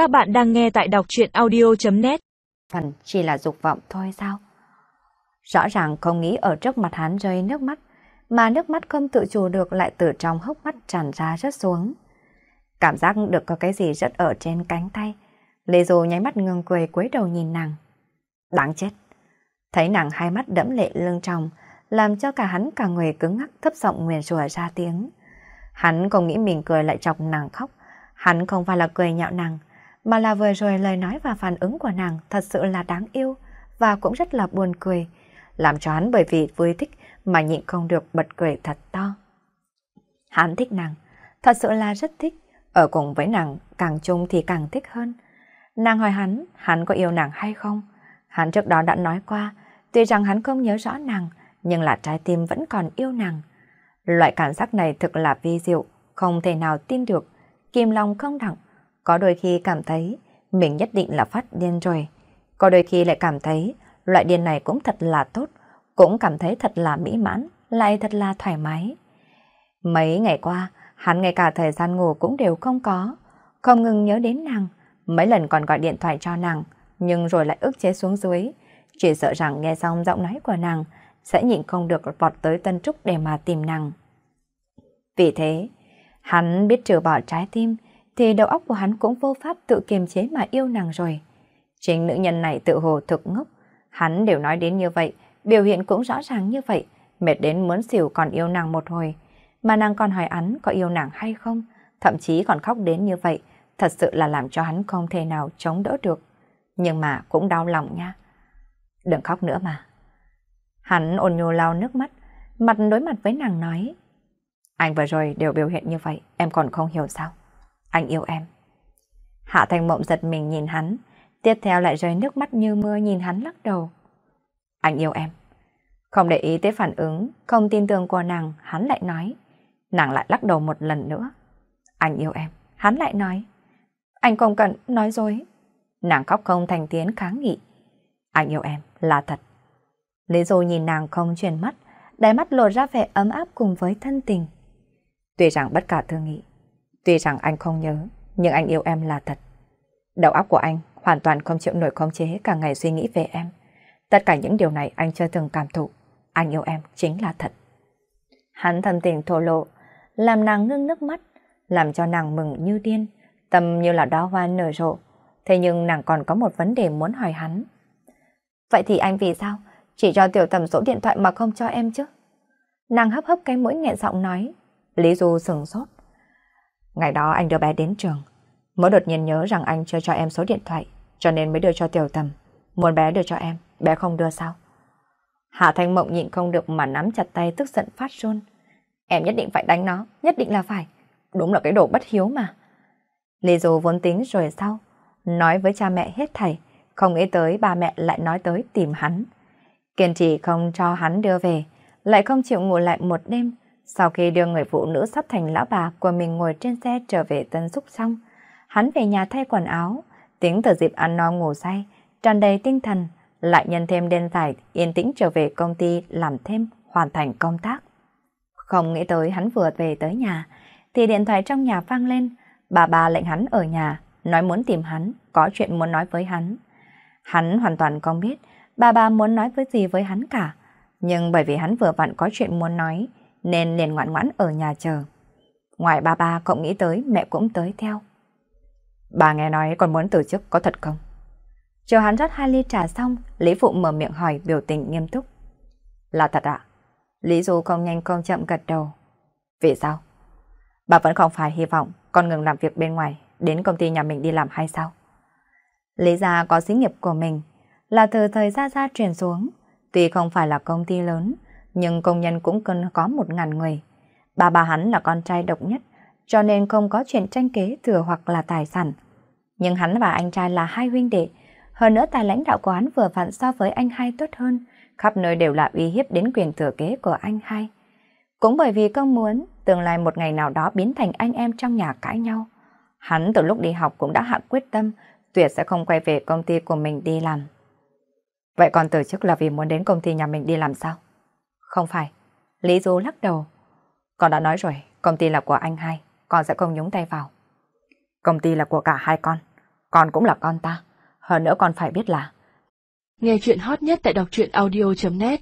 Các bạn đang nghe tại đọc truyện audio.net Phần chỉ là dục vọng thôi sao? Rõ ràng không nghĩ ở trước mặt hắn rơi nước mắt, mà nước mắt không tự chủ được lại từ trong hốc mắt tràn ra rớt xuống. Cảm giác được có cái gì rất ở trên cánh tay. Lê Du nháy mắt ngừng cười cúi đầu nhìn nàng. Đáng chết! Thấy nàng hai mắt đẫm lệ lưng tròng, làm cho cả hắn cả người cứng ngắc thấp giọng nguyền rủa ra tiếng. Hắn không nghĩ mình cười lại chọc nàng khóc. Hắn không phải là cười nhạo nàng, mà là vừa rồi lời nói và phản ứng của nàng thật sự là đáng yêu và cũng rất là buồn cười, làm cho hắn bởi vì vui thích mà nhịn không được bật cười thật to. Hắn thích nàng, thật sự là rất thích, ở cùng với nàng càng chung thì càng thích hơn. Nàng hỏi hắn, hắn có yêu nàng hay không? Hắn trước đó đã nói qua, tuy rằng hắn không nhớ rõ nàng, nhưng là trái tim vẫn còn yêu nàng. Loại cảm giác này thực là vi diệu, không thể nào tin được, kim lòng không đặng. Có đôi khi cảm thấy mình nhất định là phát điên rồi. Có đôi khi lại cảm thấy loại điên này cũng thật là tốt, cũng cảm thấy thật là mỹ mãn, lại thật là thoải mái. Mấy ngày qua, hắn ngay cả thời gian ngủ cũng đều không có, không ngừng nhớ đến nàng, mấy lần còn gọi điện thoại cho nàng, nhưng rồi lại ức chế xuống dưới, chỉ sợ rằng nghe xong giọng nói của nàng, sẽ nhịn không được vọt tới Tân Trúc để mà tìm nàng. Vì thế, hắn biết trừ bỏ trái tim, thì đầu óc của hắn cũng vô pháp tự kiềm chế mà yêu nàng rồi. Chính nữ nhân này tự hồ thực ngốc, hắn đều nói đến như vậy, biểu hiện cũng rõ ràng như vậy, mệt đến muốn xỉu còn yêu nàng một hồi, mà nàng còn hỏi hắn có yêu nàng hay không, thậm chí còn khóc đến như vậy, thật sự là làm cho hắn không thể nào chống đỡ được. Nhưng mà cũng đau lòng nha. Đừng khóc nữa mà. Hắn ôn nhô lau nước mắt, mặt đối mặt với nàng nói. Anh vừa rồi đều biểu hiện như vậy, em còn không hiểu sao. Anh yêu em. Hạ Thành Mộng giật mình nhìn hắn, tiếp theo lại rơi nước mắt như mưa nhìn hắn lắc đầu. Anh yêu em. Không để ý tới phản ứng, không tin tưởng của nàng, hắn lại nói. Nàng lại lắc đầu một lần nữa. Anh yêu em. Hắn lại nói. Anh không cần nói dối. Nàng khóc không thành tiếng kháng nghị. Anh yêu em, là thật. Lý dù nhìn nàng không chuyển mắt, đáy mắt lộ ra vẻ ấm áp cùng với thân tình. Tuy rằng bất cả thương nghị, tuy rằng anh không nhớ, nhưng anh yêu em là thật. Đầu óc của anh hoàn toàn không chịu nổi khống chế cả ngày suy nghĩ về em. Tất cả những điều này anh chưa từng cảm thụ. Anh yêu em chính là thật. Hắn thầm tình thổ lộ, làm nàng ngưng nước mắt, làm cho nàng mừng như điên, tâm như là đóa hoa nở rộ. Thế nhưng nàng còn có một vấn đề muốn hỏi hắn. Vậy thì anh vì sao chỉ cho tiểu tầm số điện thoại mà không cho em chứ? Nàng hấp hấp cái mũi nghẹn giọng nói. Lý Du sừng sốt. Ngày đó anh đưa bé đến trường, mới đột nhiên nhớ rằng anh chưa cho em số điện thoại, cho nên mới đưa cho tiểu tầm. Muốn bé đưa cho em, bé không đưa sao? Hạ Thanh Mộng nhịn không được mà nắm chặt tay tức giận phát run. Em nhất định phải đánh nó, nhất định là phải. Đúng là cái đồ bất hiếu mà. Lý Dù vốn tính rồi sau, nói với cha mẹ hết thảy, không nghĩ tới ba mẹ lại nói tới tìm hắn. Kiên trì không cho hắn đưa về, lại không chịu ngủ lại một đêm. Sau khi đưa người phụ nữ sắp thành lão bà của mình ngồi trên xe trở về Tân Xúc xong, hắn về nhà thay quần áo, tính từ dịp ăn no ngủ say, tràn đầy tinh thần, lại nhân thêm đen dài yên tĩnh trở về công ty làm thêm, hoàn thành công tác. Không nghĩ tới hắn vừa về tới nhà, thì điện thoại trong nhà vang lên, bà bà lệnh hắn ở nhà, nói muốn tìm hắn, có chuyện muốn nói với hắn. Hắn hoàn toàn không biết bà bà muốn nói với gì với hắn cả, nhưng bởi vì hắn vừa vặn có chuyện muốn nói, nên liền ngoan ngoãn ở nhà chờ. Ngoài ba ba cậu nghĩ tới mẹ cũng tới theo. Bà nghe nói còn muốn từ chức có thật không? Chờ hắn rót hai ly trà xong, Lý Phụ mở miệng hỏi biểu tình nghiêm túc. Là thật ạ? Lý Du không nhanh không chậm gật đầu. Vì sao? Bà vẫn không phải hy vọng con ngừng làm việc bên ngoài, đến công ty nhà mình đi làm hay sao? Lý gia có xí nghiệp của mình, là từ thời gia gia truyền xuống. Tuy không phải là công ty lớn, nhưng công nhân cũng cần có một ngàn người. Bà bà hắn là con trai độc nhất, cho nên không có chuyện tranh kế thừa hoặc là tài sản. Nhưng hắn và anh trai là hai huynh đệ, hơn nữa tài lãnh đạo của hắn vừa vặn so với anh hai tốt hơn, khắp nơi đều là uy hiếp đến quyền thừa kế của anh hai. Cũng bởi vì công muốn tương lai một ngày nào đó biến thành anh em trong nhà cãi nhau. Hắn từ lúc đi học cũng đã hạ quyết tâm tuyệt sẽ không quay về công ty của mình đi làm. Vậy còn từ chức là vì muốn đến công ty nhà mình đi làm sao? Không phải. Lý Du lắc đầu. Con đã nói rồi, công ty là của anh hai, con sẽ không nhúng tay vào. Công ty là của cả hai con. Con cũng là con ta. Hơn nữa con phải biết là... Nghe chuyện hot nhất tại đọc truyện audio.net